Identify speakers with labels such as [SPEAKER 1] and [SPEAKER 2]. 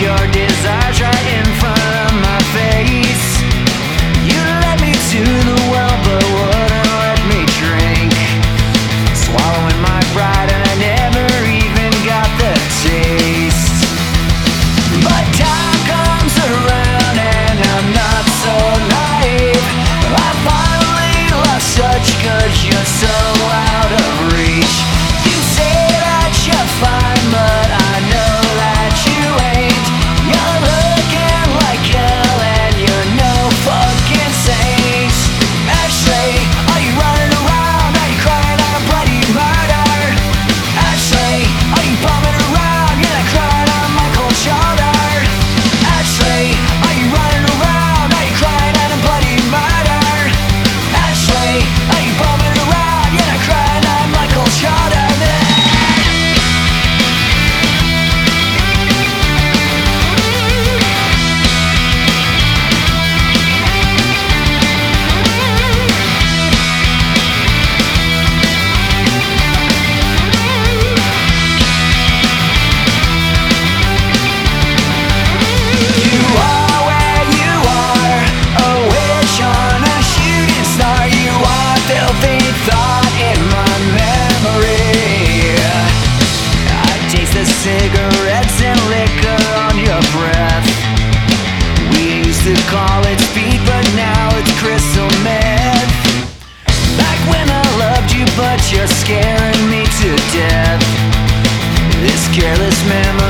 [SPEAKER 1] your dis- you're scaring me to death. This careless memory